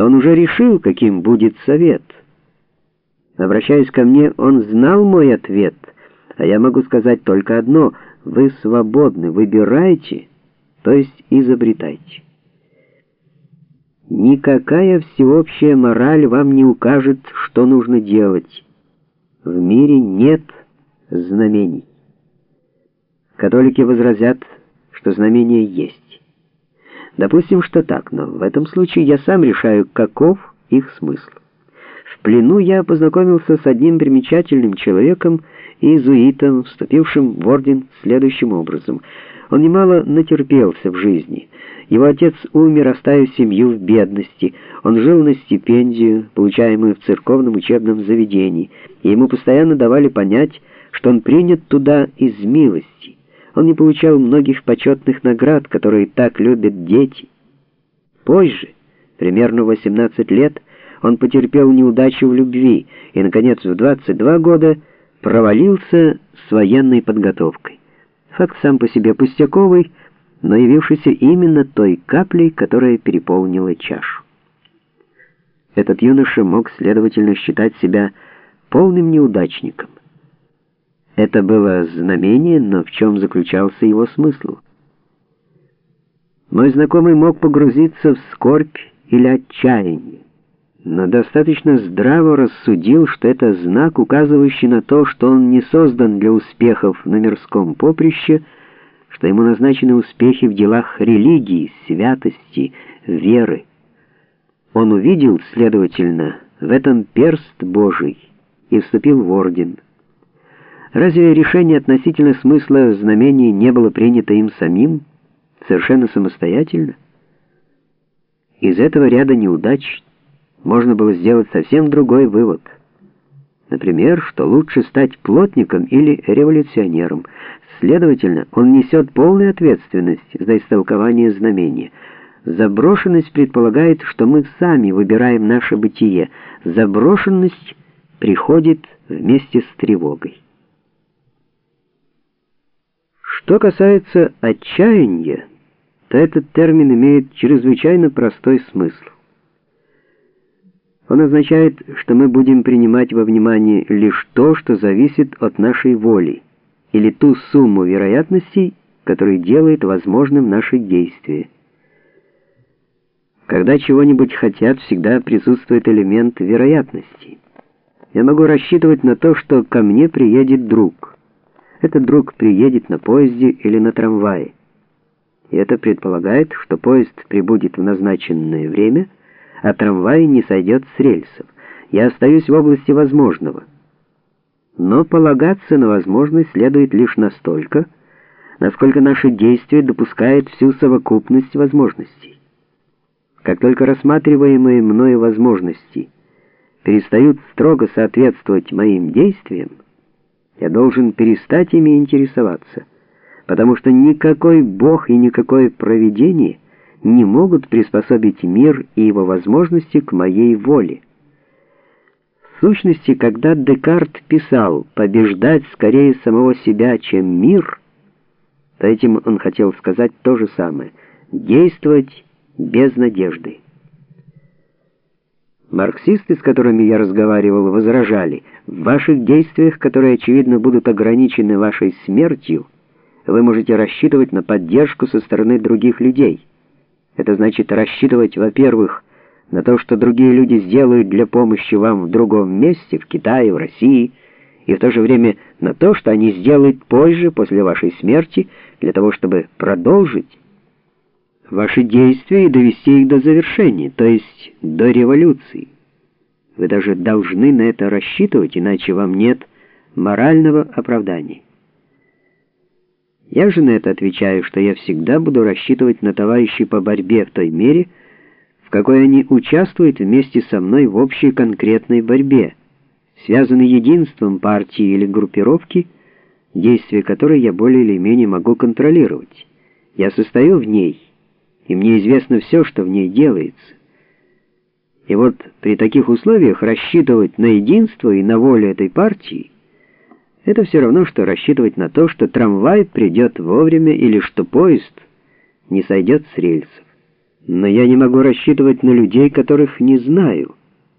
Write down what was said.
что он уже решил, каким будет совет. Обращаясь ко мне, он знал мой ответ, а я могу сказать только одно — вы свободны, выбирайте, то есть изобретайте. Никакая всеобщая мораль вам не укажет, что нужно делать. В мире нет знамений. Католики возразят, что знамения есть. Допустим, что так, но в этом случае я сам решаю, каков их смысл. В плену я познакомился с одним примечательным человеком, иезуитом, вступившим в орден следующим образом. Он немало натерпелся в жизни. Его отец умер, оставив семью в бедности. Он жил на стипендию, получаемую в церковном учебном заведении, и ему постоянно давали понять, что он принят туда из милости. Он не получал многих почетных наград, которые так любят дети. Позже, примерно в 18 лет, он потерпел неудачу в любви и, наконец, в 22 года провалился с военной подготовкой. Факт сам по себе пустяковый, но явившийся именно той каплей, которая переполнила чашу. Этот юноша мог, следовательно, считать себя полным неудачником. Это было знамение, но в чем заключался его смысл? Мой знакомый мог погрузиться в скорбь или отчаяние, но достаточно здраво рассудил, что это знак, указывающий на то, что он не создан для успехов на мирском поприще, что ему назначены успехи в делах религии, святости, веры. Он увидел, следовательно, в этом перст Божий и вступил в орден. Разве решение относительно смысла знамений не было принято им самим, совершенно самостоятельно? Из этого ряда неудач можно было сделать совсем другой вывод. Например, что лучше стать плотником или революционером. Следовательно, он несет полную ответственность за истолкование знамения. Заброшенность предполагает, что мы сами выбираем наше бытие. Заброшенность приходит вместе с тревогой. Что касается отчаяния, то этот термин имеет чрезвычайно простой смысл. Он означает, что мы будем принимать во внимание лишь то, что зависит от нашей воли, или ту сумму вероятностей, которая делает возможным наше действие. Когда чего-нибудь хотят, всегда присутствует элемент вероятности. Я могу рассчитывать на то, что ко мне приедет друг. Этот друг приедет на поезде или на трамвае. И это предполагает, что поезд прибудет в назначенное время – а трамвай не сойдет с рельсов. Я остаюсь в области возможного. Но полагаться на возможность следует лишь настолько, насколько наше действие допускает всю совокупность возможностей. Как только рассматриваемые мною возможности перестают строго соответствовать моим действиям, я должен перестать ими интересоваться, потому что никакой Бог и никакое провидение — не могут приспособить мир и его возможности к моей воле. В сущности, когда Декарт писал «побеждать скорее самого себя, чем мир», то этим он хотел сказать то же самое — действовать без надежды. Марксисты, с которыми я разговаривал, возражали, в ваших действиях, которые, очевидно, будут ограничены вашей смертью, вы можете рассчитывать на поддержку со стороны других людей. Это значит рассчитывать, во-первых, на то, что другие люди сделают для помощи вам в другом месте, в Китае, в России, и в то же время на то, что они сделают позже, после вашей смерти, для того, чтобы продолжить ваши действия и довести их до завершения, то есть до революции. Вы даже должны на это рассчитывать, иначе вам нет морального оправдания. Я же на это отвечаю, что я всегда буду рассчитывать на товарищей по борьбе в той мере, в какой они участвуют вместе со мной в общей конкретной борьбе, связанной единством партии или группировки, действия которой я более или менее могу контролировать. Я состою в ней, и мне известно все, что в ней делается. И вот при таких условиях рассчитывать на единство и на волю этой партии — это все равно, что рассчитывать на то, что трамвай придет вовремя или что поезд не сойдет с рельсов. Но я не могу рассчитывать на людей, которых не знаю.